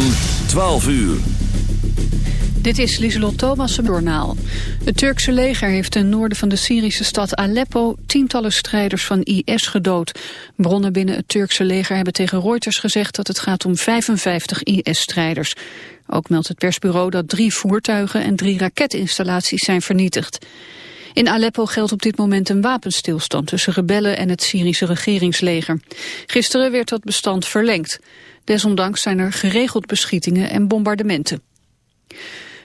van 12 uur. Dit is Lieselot Thomas, journaal. Het Turkse leger heeft ten noorden van de Syrische stad Aleppo... tientallen strijders van IS gedood. Bronnen binnen het Turkse leger hebben tegen Reuters gezegd... dat het gaat om 55 IS-strijders. Ook meldt het persbureau dat drie voertuigen en drie raketinstallaties zijn vernietigd. In Aleppo geldt op dit moment een wapenstilstand tussen rebellen en het Syrische regeringsleger. Gisteren werd dat bestand verlengd. Desondanks zijn er geregeld beschietingen en bombardementen.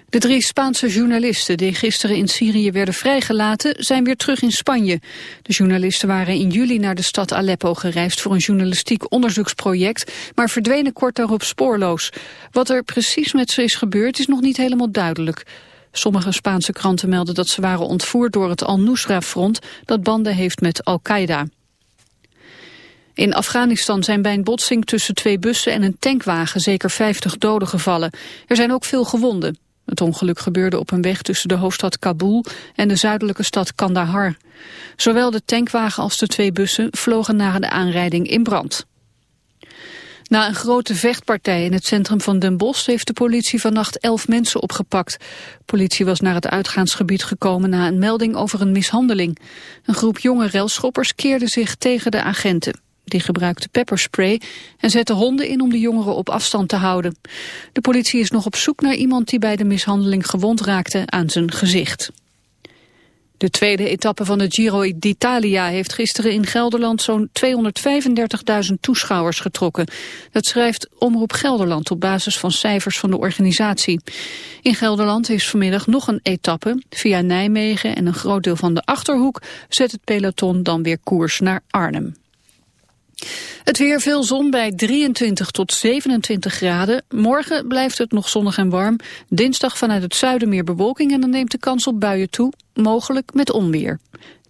De drie Spaanse journalisten die gisteren in Syrië werden vrijgelaten zijn weer terug in Spanje. De journalisten waren in juli naar de stad Aleppo gereisd voor een journalistiek onderzoeksproject, maar verdwenen kort daarop spoorloos. Wat er precies met ze is gebeurd is nog niet helemaal duidelijk. Sommige Spaanse kranten melden dat ze waren ontvoerd door het Al-Nusra-front dat banden heeft met Al-Qaeda. In Afghanistan zijn bij een botsing tussen twee bussen en een tankwagen zeker 50 doden gevallen. Er zijn ook veel gewonden. Het ongeluk gebeurde op een weg tussen de hoofdstad Kabul en de zuidelijke stad Kandahar. Zowel de tankwagen als de twee bussen vlogen na de aanrijding in brand. Na een grote vechtpartij in het centrum van Den Bosch heeft de politie vannacht elf mensen opgepakt. politie was naar het uitgaansgebied gekomen na een melding over een mishandeling. Een groep jonge relschoppers keerde zich tegen de agenten. Die gebruikte pepperspray en zette honden in om de jongeren op afstand te houden. De politie is nog op zoek naar iemand die bij de mishandeling gewond raakte aan zijn gezicht. De tweede etappe van de Giro d'Italia heeft gisteren in Gelderland zo'n 235.000 toeschouwers getrokken. Dat schrijft Omroep Gelderland op basis van cijfers van de organisatie. In Gelderland is vanmiddag nog een etappe. Via Nijmegen en een groot deel van de Achterhoek zet het peloton dan weer koers naar Arnhem. Het weer veel zon bij 23 tot 27 graden. Morgen blijft het nog zonnig en warm. Dinsdag vanuit het zuiden meer bewolking en dan neemt de kans op buien toe. Mogelijk met onweer.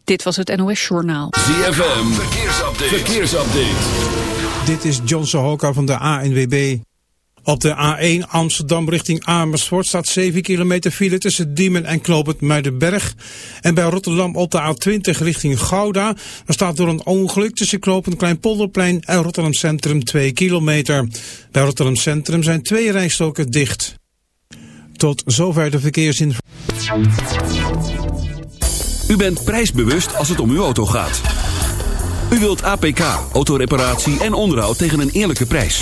Dit was het NOS Journaal. ZFM, verkeersupdate. verkeersupdate. Dit is John Sohoka van de ANWB. Op de A1 Amsterdam richting Amersfoort staat 7 kilometer file tussen Diemen en Knoopend Muidenberg. En bij Rotterdam op de A20 richting Gouda. Er staat door een ongeluk tussen Knoopend Kleinpolderplein en Rotterdam Centrum 2 kilometer. Bij Rotterdam Centrum zijn twee rijstoken dicht. Tot zover de verkeersinformatie. U bent prijsbewust als het om uw auto gaat. U wilt APK, autoreparatie en onderhoud tegen een eerlijke prijs.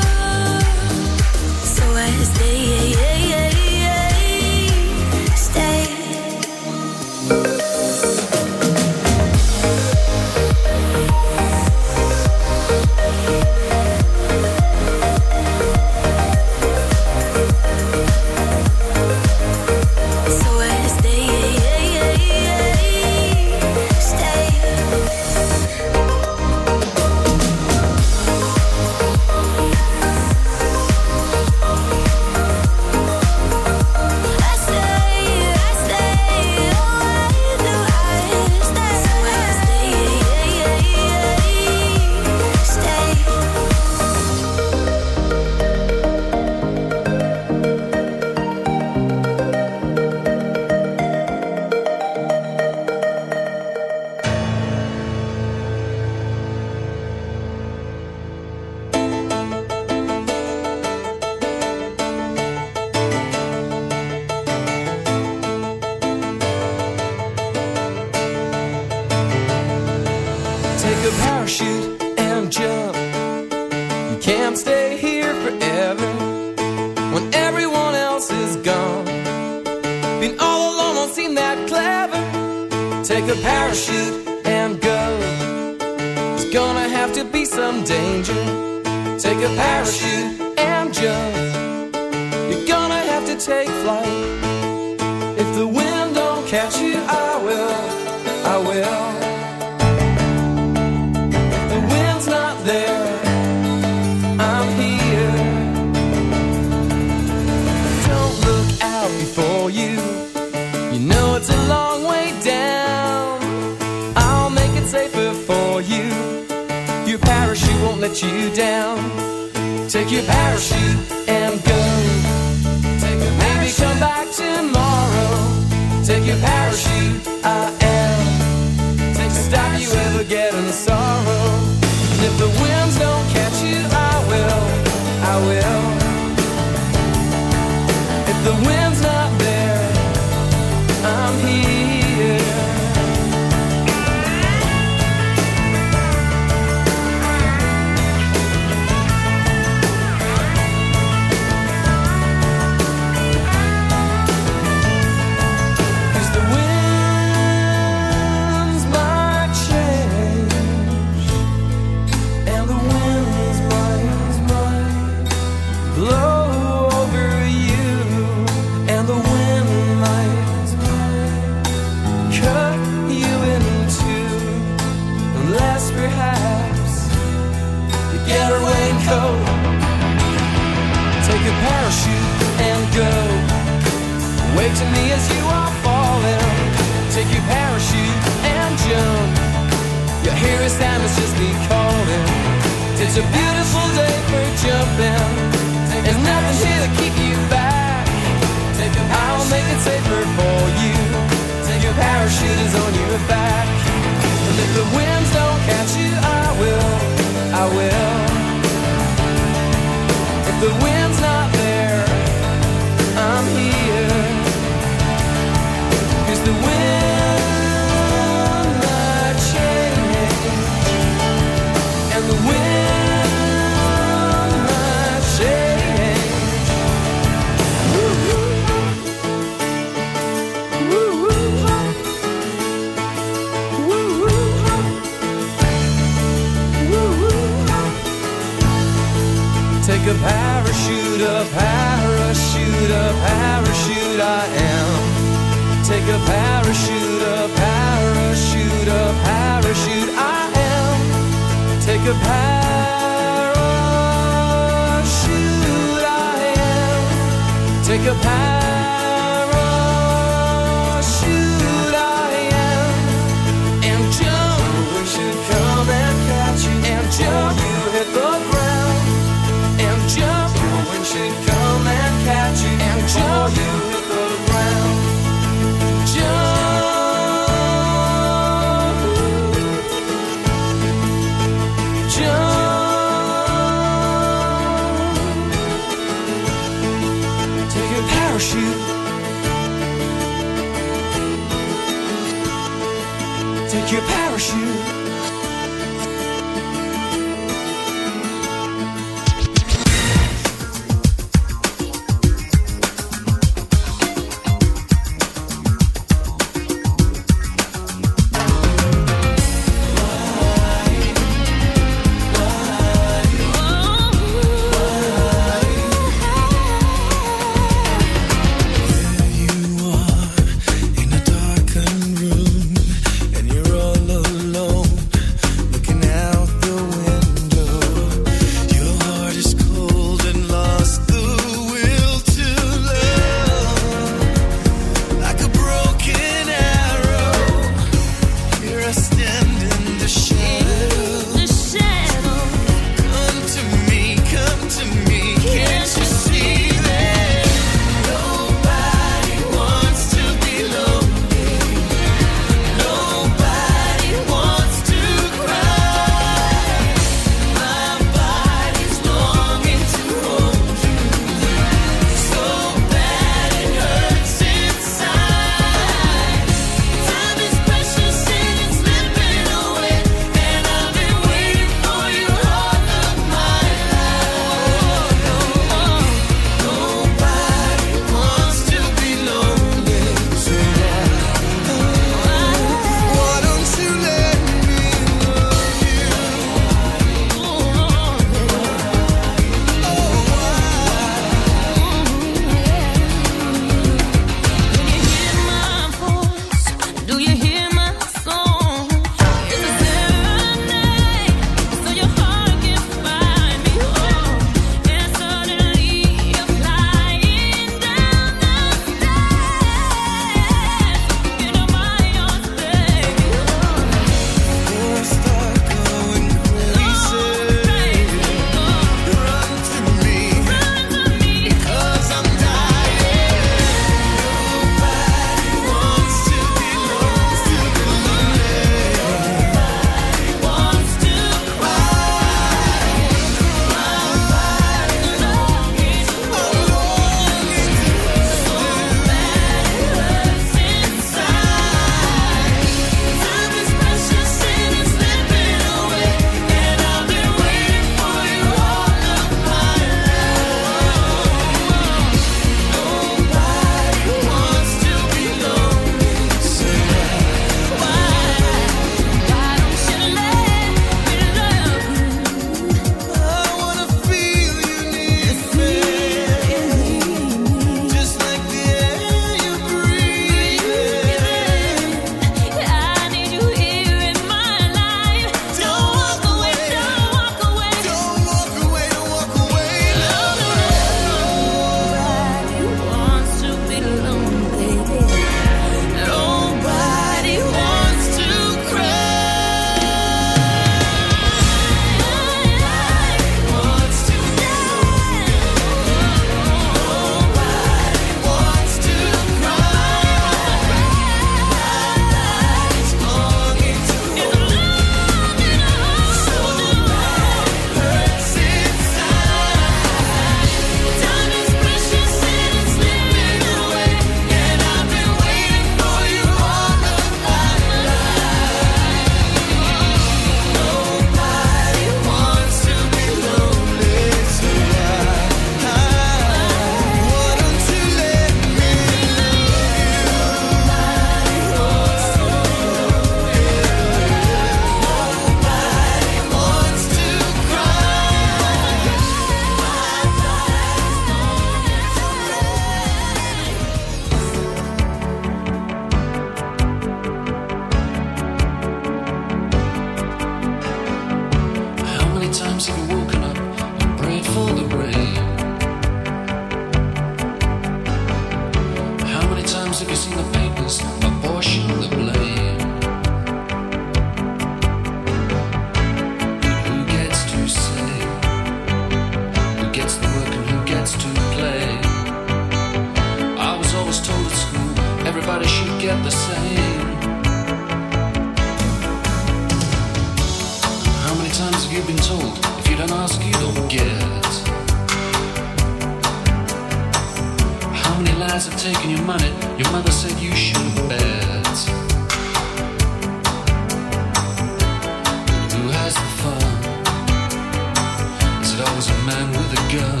man with a gun.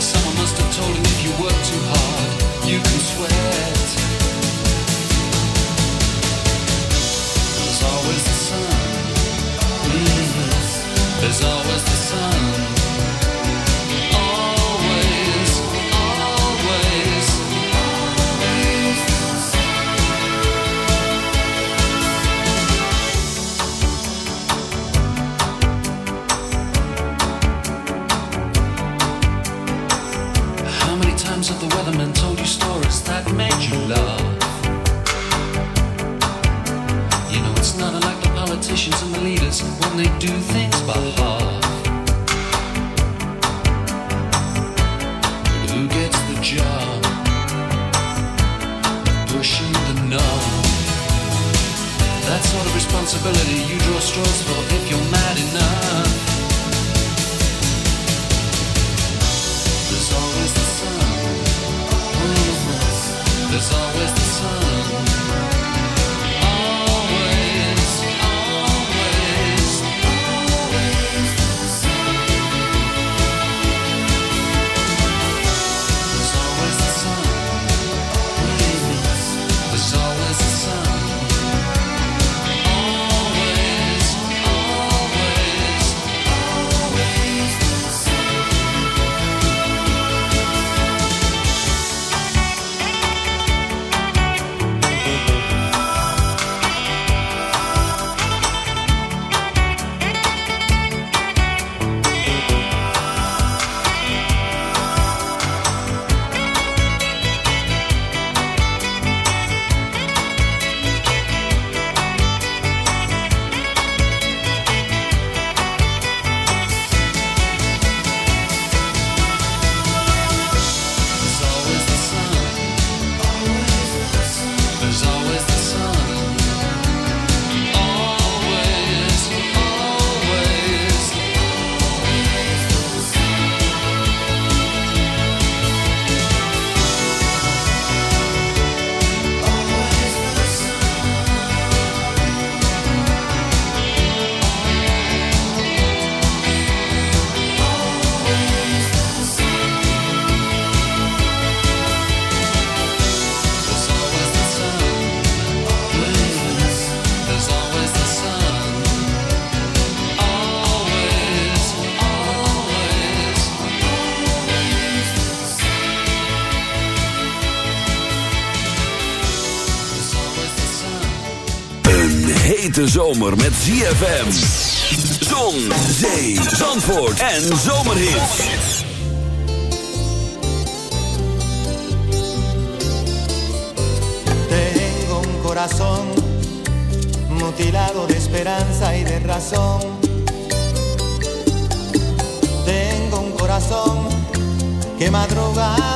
Someone must have told him if you worked zomer met ZFM. Zon, zee, zandvoort en zomerhit. Tengo un corazón mutilado de esperanza y de razón. Tengo un corazón que madroga.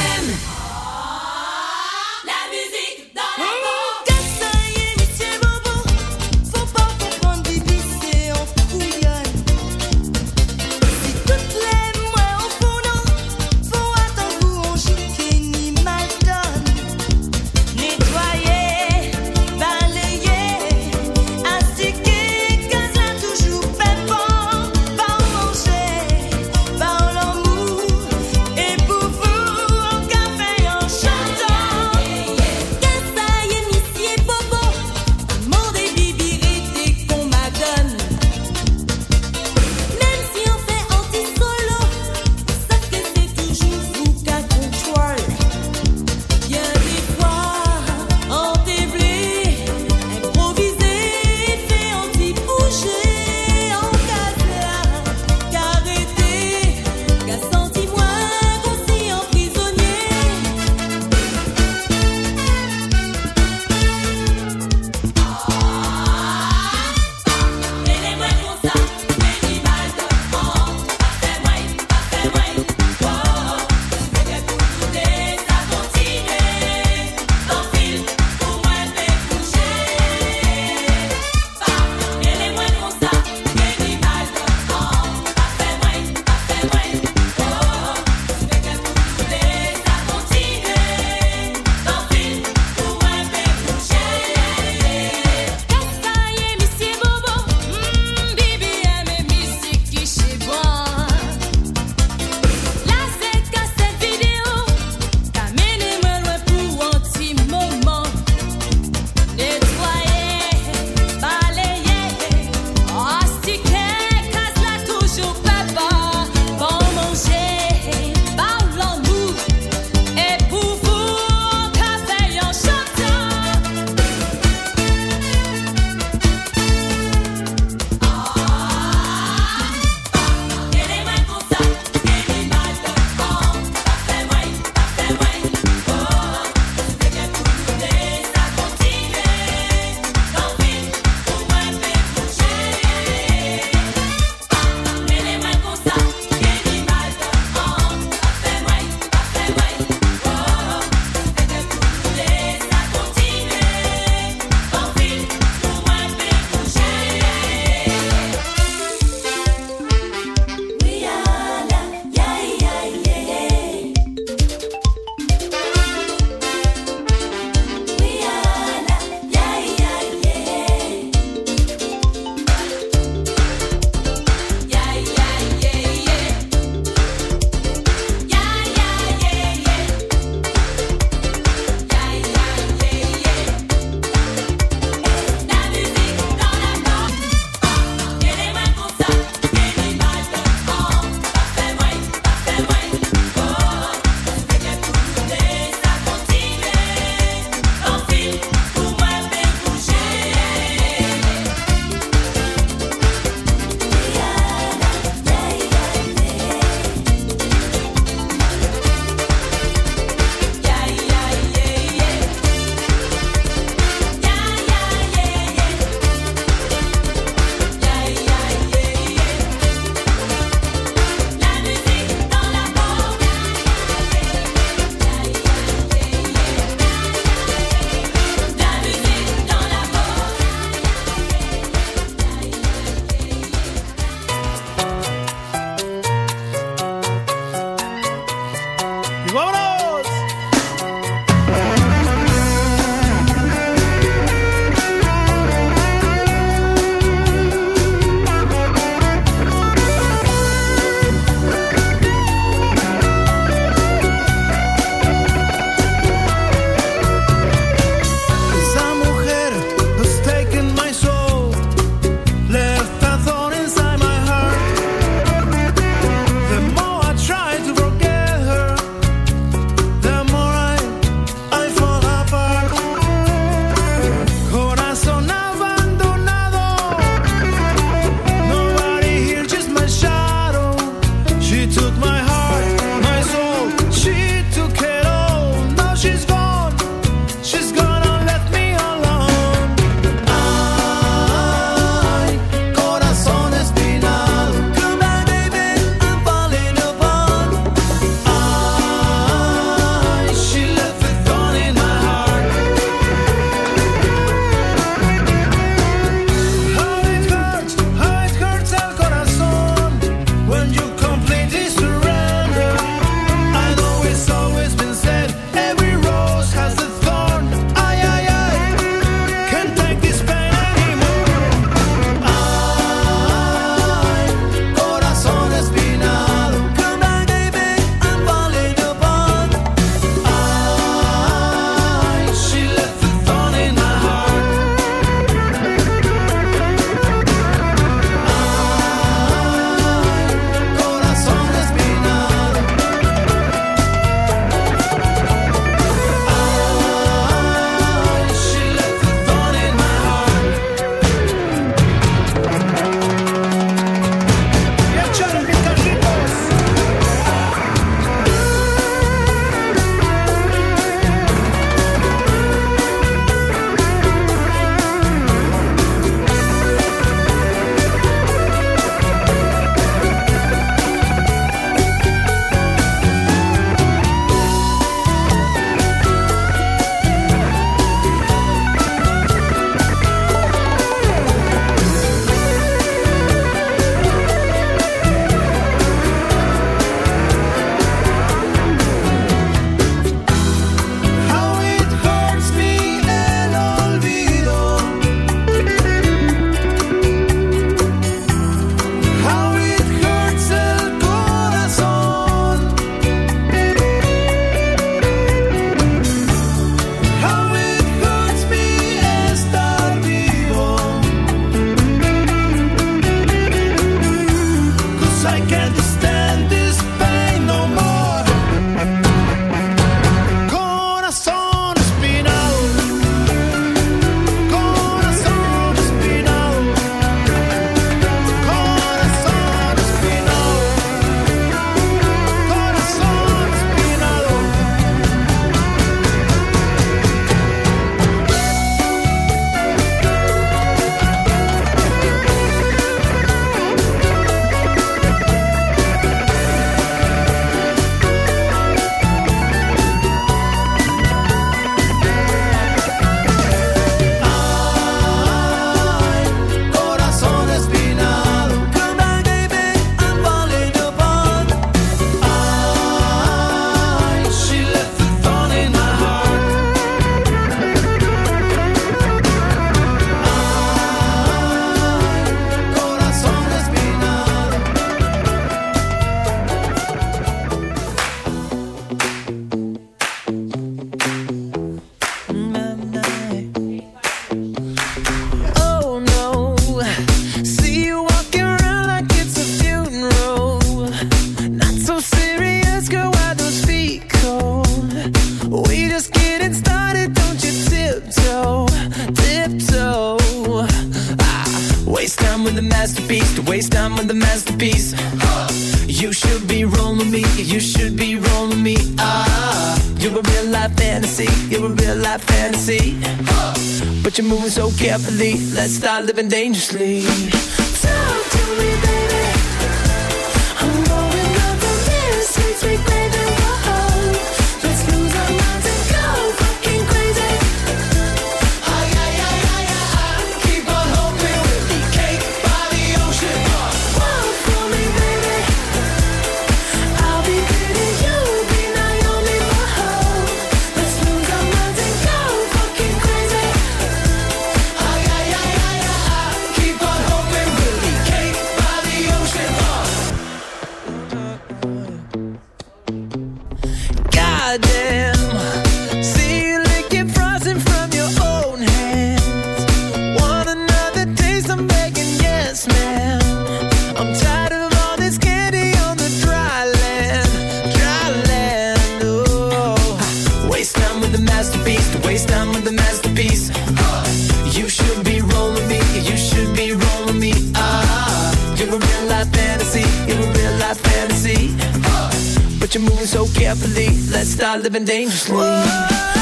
Let's start living dangerously. Talk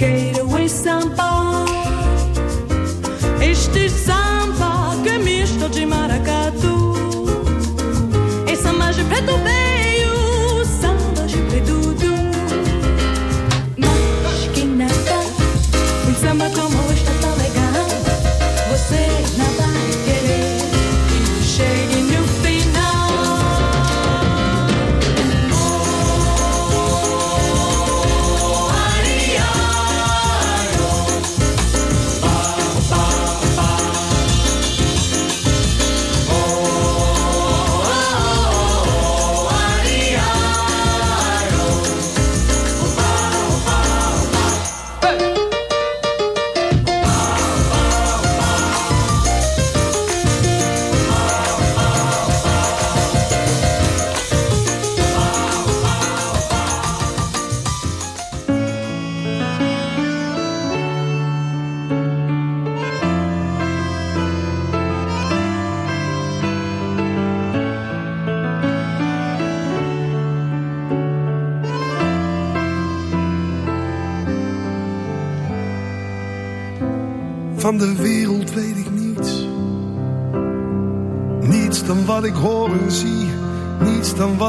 fiquei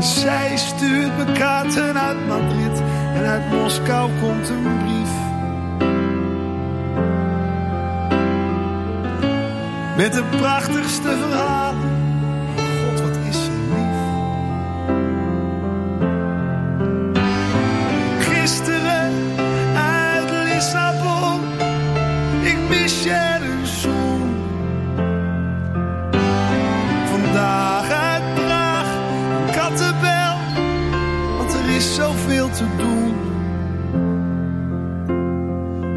Zij stuurt me kaarten uit Madrid en uit Moskou komt een brief. Met de prachtigste verhalen.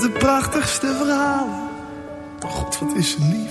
De prachtigste verhalen. Oh God, wat is ze lief.